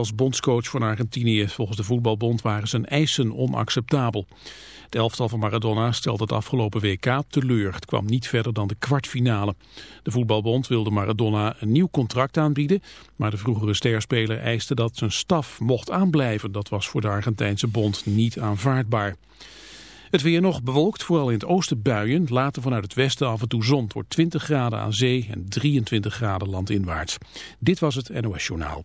Als bondscoach van Argentinië volgens de voetbalbond waren zijn eisen onacceptabel. Het elftal van Maradona stelt het afgelopen WK teleur. Het kwam niet verder dan de kwartfinale. De voetbalbond wilde Maradona een nieuw contract aanbieden, maar de vroegere sterspeler eiste dat zijn staf mocht aanblijven. Dat was voor de Argentijnse bond niet aanvaardbaar. Het weer nog bewolkt, vooral in het oosten buien. Later vanuit het westen af en toe zon. Wordt 20 graden aan zee en 23 graden landinwaarts. Dit was het NOS Journaal.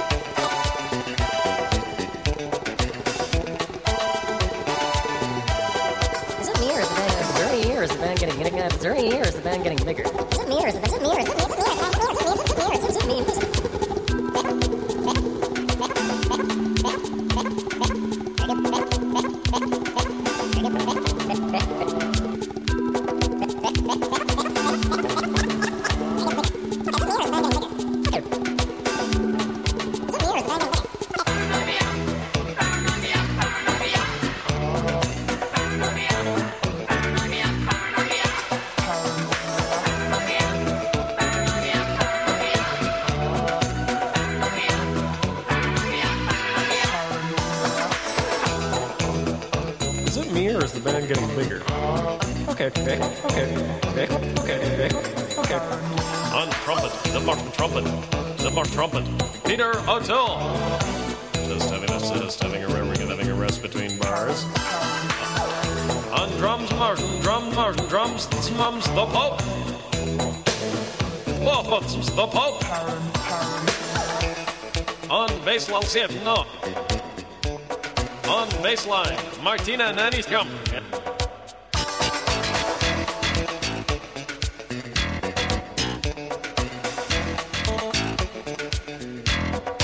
Yeah, if it's ears, the band getting bigger. Is it me or Martina Nanny's come.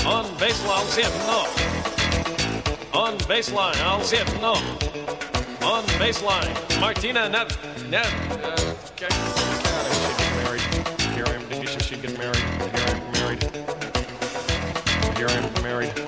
On baseline, it, no. On baseline, I'll it, no. On baseline, Martina. Uh, should get married. Here I am married. Here I am married.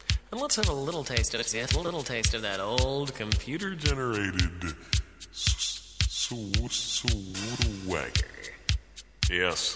And let's have a little taste of it. A little taste of that old computer. Generated s- s- swagger. Yes.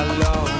alors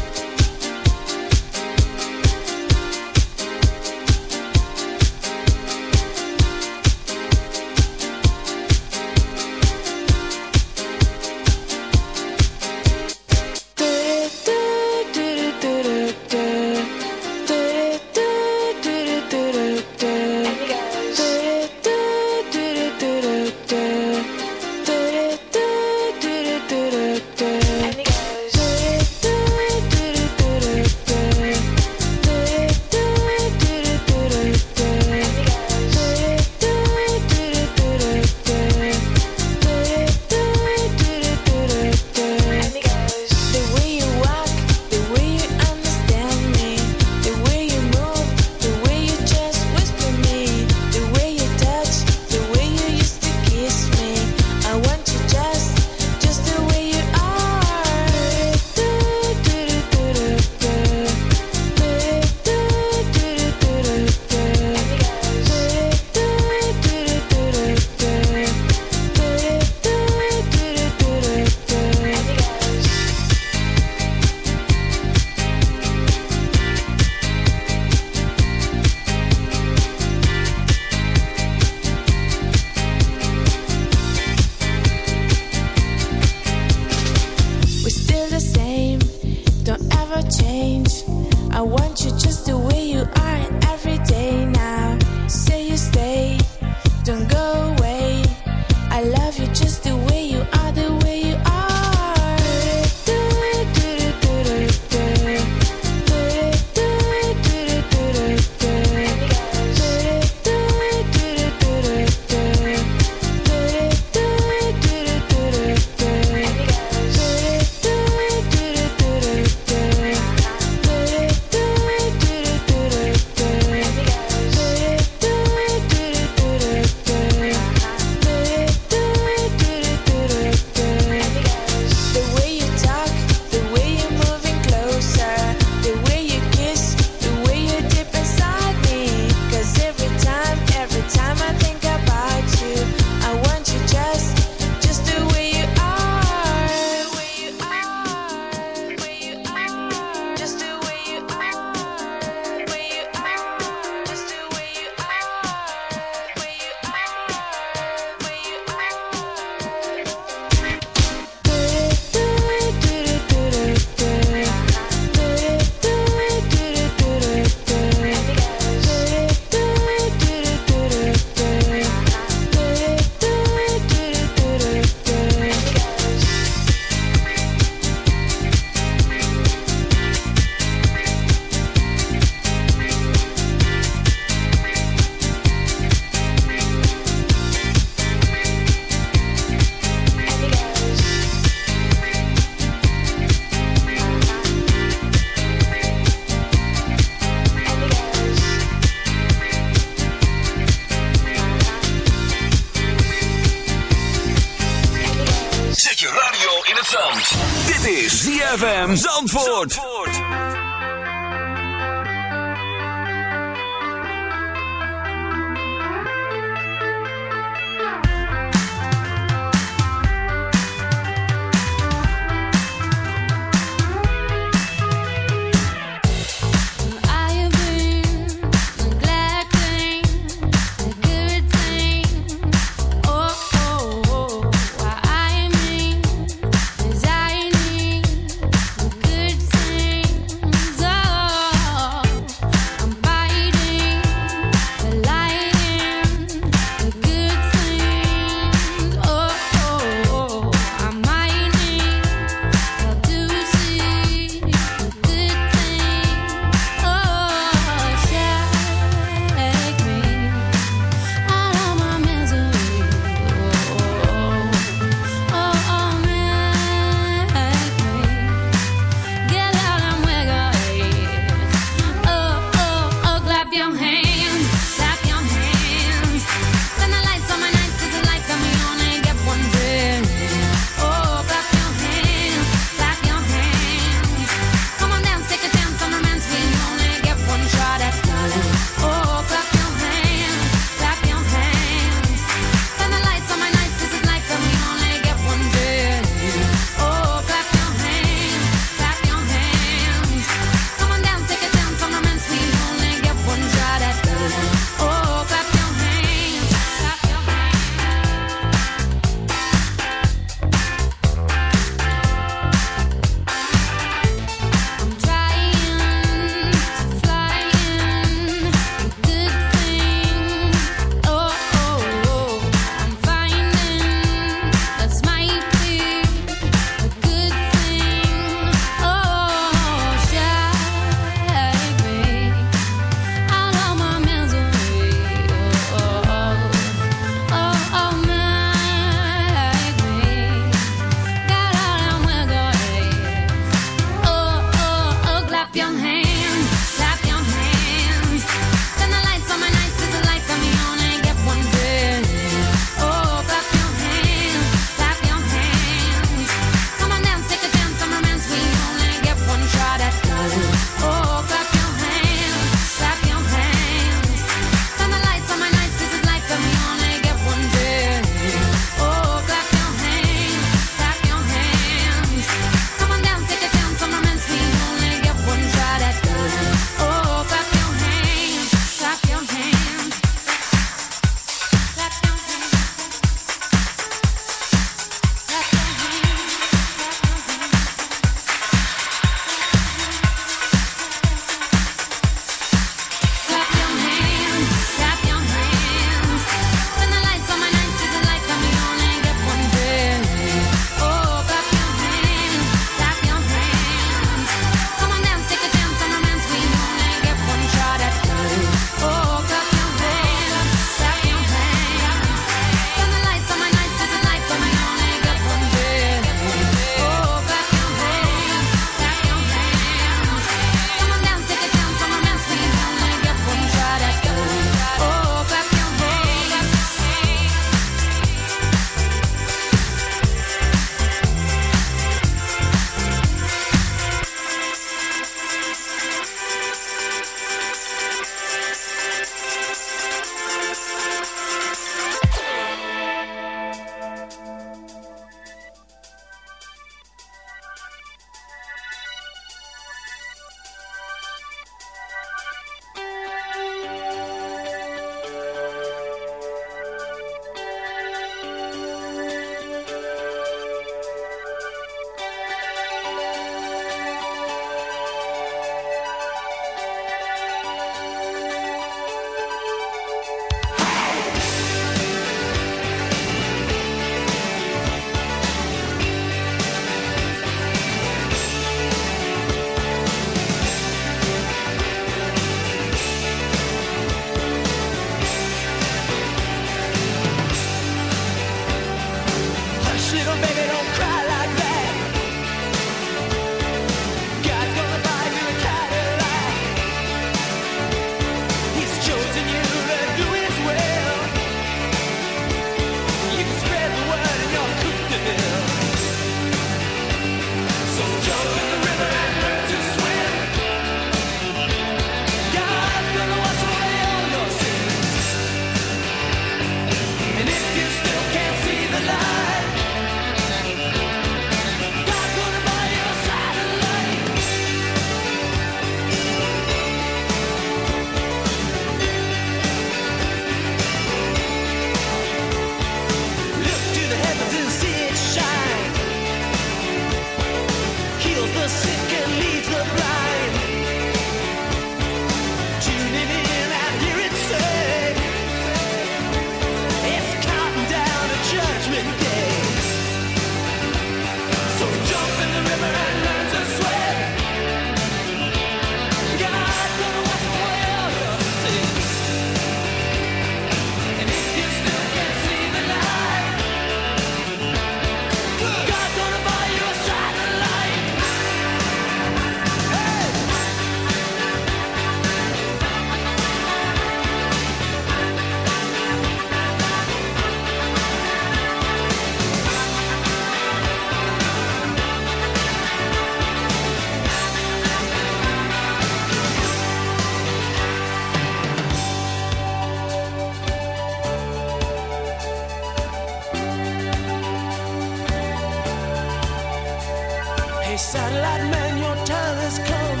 Hey, satellite man, your time has come.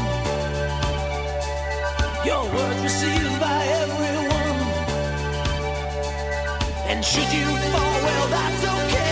Your words received by everyone. And should you fall, well, that's okay.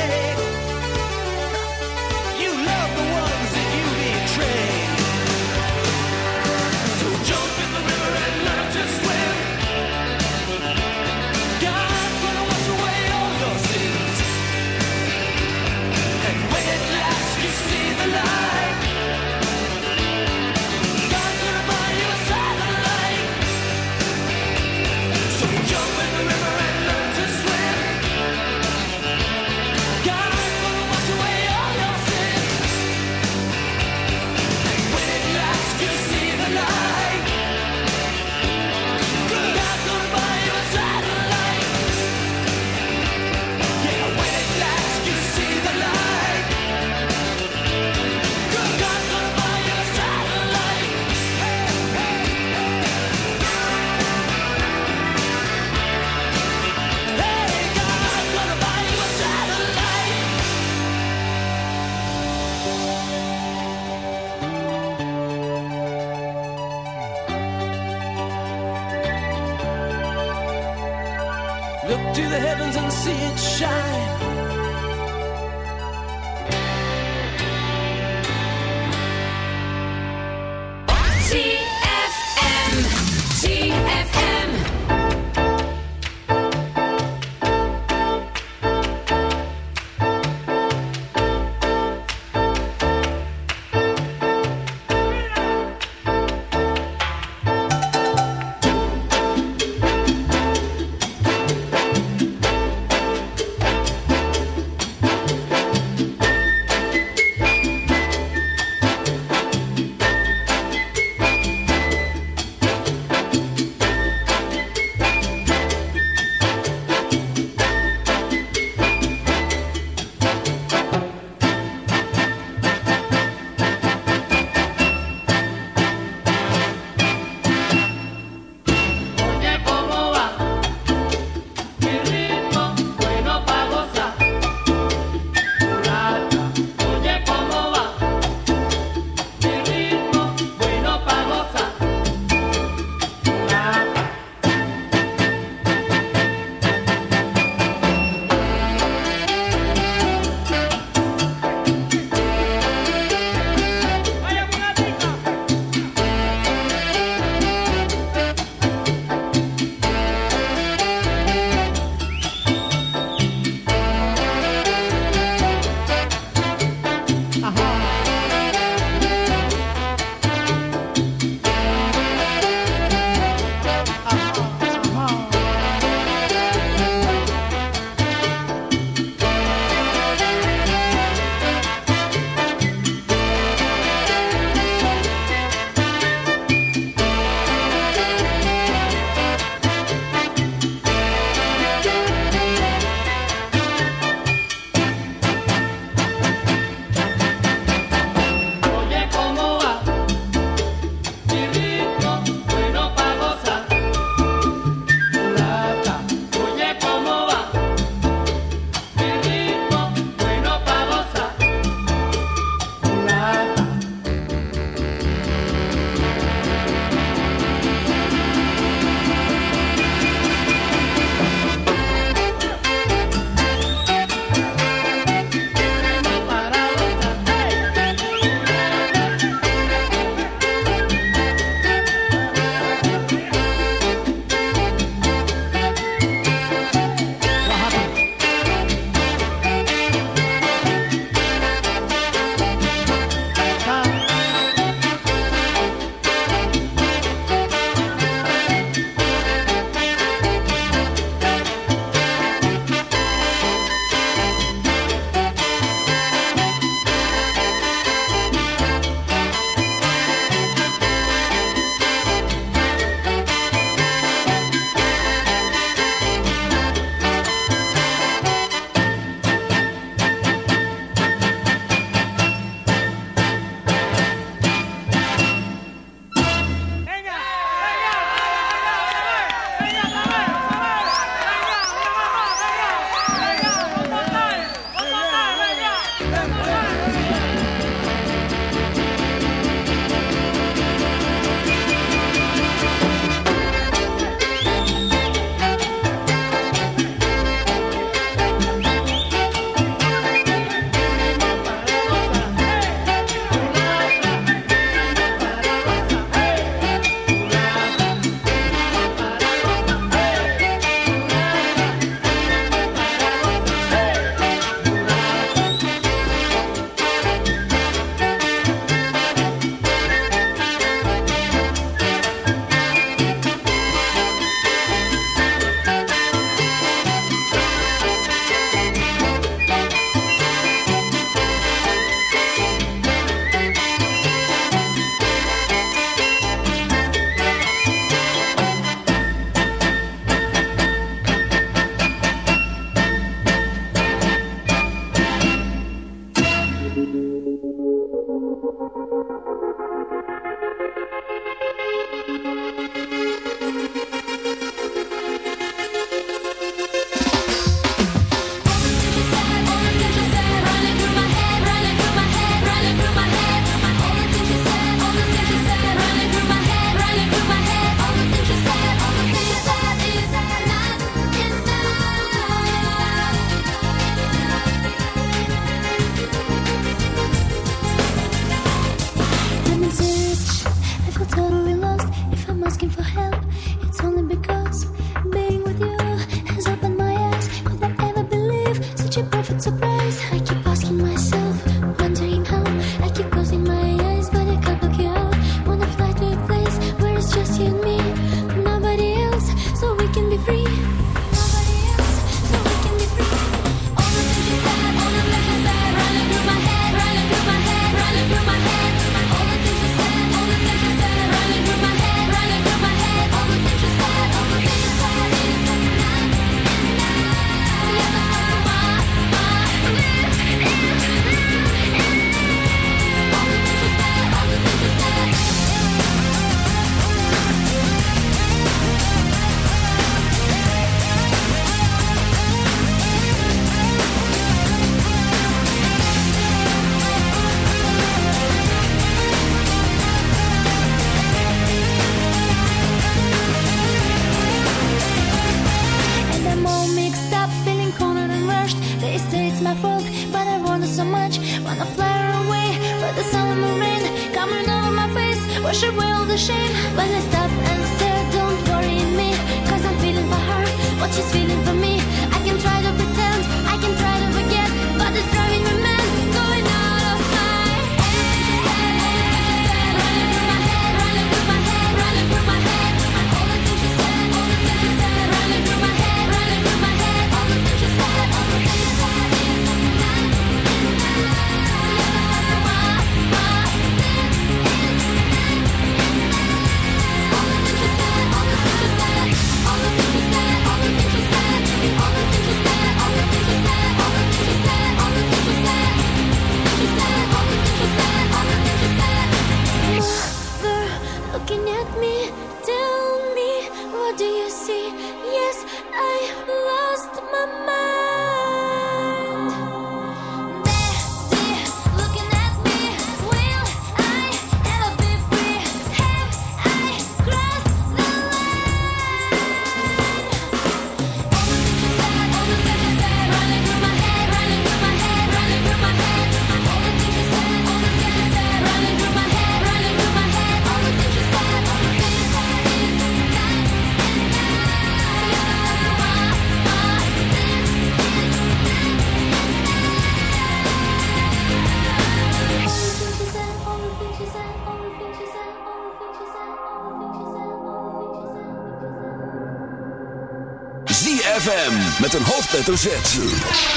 ZFM met een hoofdletter Z.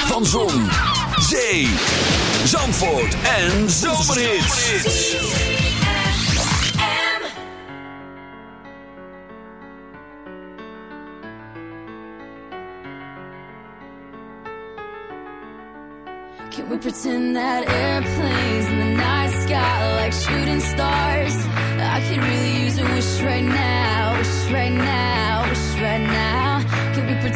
Van Zon, Zee, Zandvoort en Zomerhits. Can we pretend that airplanes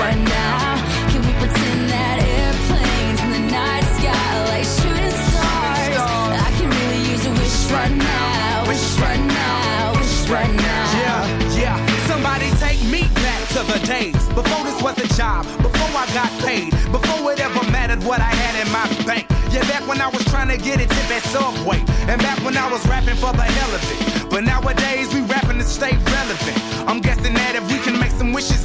right now. Can we pretend that airplanes in the night sky like shooting stars? I can really use a wish right now, wish right now, wish right now. Yeah, yeah. Somebody take me back to the days before this was a job, before I got paid, before it ever mattered what I had in my bank. Yeah, back when I was trying to get a tip at Subway, and back when I was rapping for the hell of it. But nowadays we rapping to stay relevant. I'm guessing that if we can make some wishes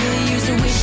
use a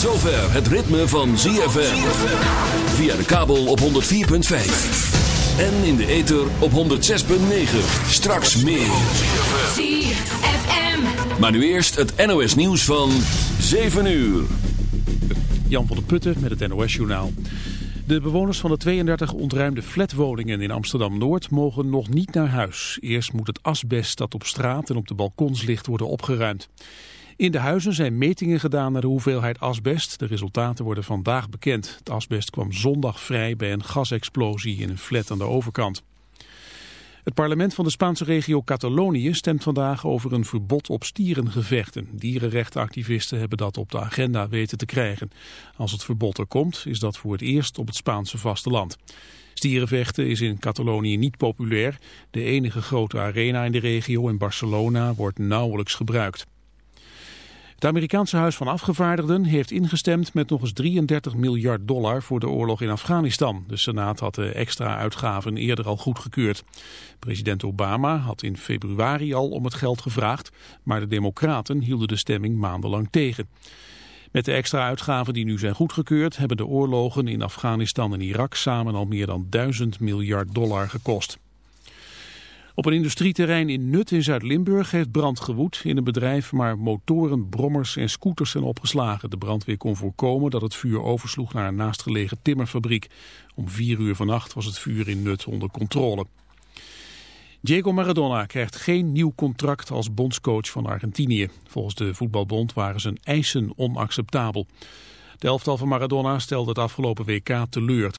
Zover het ritme van ZFM. Via de kabel op 104.5. En in de ether op 106.9. Straks meer. ZFM. Maar nu eerst het NOS nieuws van 7 uur. Jan van der Putten met het NOS-journaal. De bewoners van de 32 ontruimde flatwoningen in Amsterdam-Noord mogen nog niet naar huis. Eerst moet het asbest dat op straat en op de balkons ligt worden opgeruimd. In de huizen zijn metingen gedaan naar de hoeveelheid asbest. De resultaten worden vandaag bekend. Het asbest kwam zondag vrij bij een gasexplosie in een flat aan de overkant. Het parlement van de Spaanse regio Catalonië stemt vandaag over een verbod op stierengevechten. Dierenrechtenactivisten hebben dat op de agenda weten te krijgen. Als het verbod er komt, is dat voor het eerst op het Spaanse vasteland. Stierenvechten is in Catalonië niet populair. De enige grote arena in de regio in Barcelona wordt nauwelijks gebruikt. Het Amerikaanse Huis van Afgevaardigden heeft ingestemd met nog eens 33 miljard dollar voor de oorlog in Afghanistan. De Senaat had de extra uitgaven eerder al goedgekeurd. President Obama had in februari al om het geld gevraagd, maar de democraten hielden de stemming maandenlang tegen. Met de extra uitgaven die nu zijn goedgekeurd hebben de oorlogen in Afghanistan en Irak samen al meer dan 1000 miljard dollar gekost. Op een industrieterrein in Nut in Zuid-Limburg heeft brand gewoed in een bedrijf waar motoren, brommers en scooters zijn opgeslagen. De brandweer kon voorkomen dat het vuur oversloeg naar een naastgelegen timmerfabriek. Om vier uur vannacht was het vuur in Nut onder controle. Diego Maradona krijgt geen nieuw contract als bondscoach van Argentinië. Volgens de voetbalbond waren zijn eisen onacceptabel. De elftal van Maradona stelde het afgelopen WK teleur.